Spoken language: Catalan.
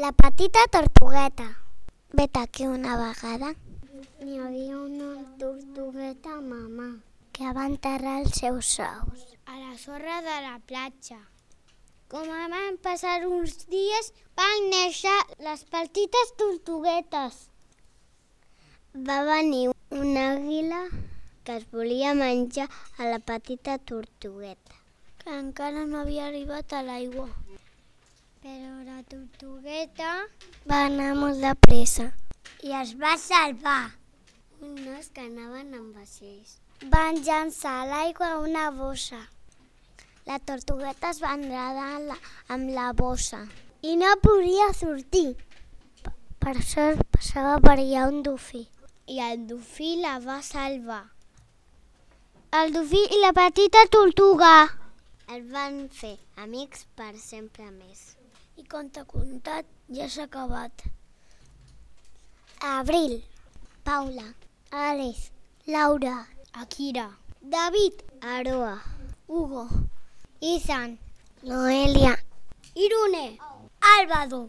La petita tortugueta. Vet aquí una vegada n'hi havia una tortugueta mamà que va enterrar els seus ous a la sorra de la platja. Com van passar uns dies, van néixer les petites tortuguetes. Va venir una àguila que es volia menjar a la petita tortugueta, que encara no havia arribat a l'aigua. Però la tortugueta Va anar molt de pressa i es va salvar. Uns que anaven amb vaixells. Van llançar a l'aigua una bossa. La tortugueta es va enredar la, amb la bossa i no podia sortir. Per, per sort passava per allà un dofí. i el dofí la va salvar. El dofí i la petita tortuga. El van fer amics per sempre més. I conte contat ja s'ha acabat. Abril, Paula, Alice, Laura, Akira, David, Aroa, Hugo, Ethan, Noelia, Irune, Álvaro.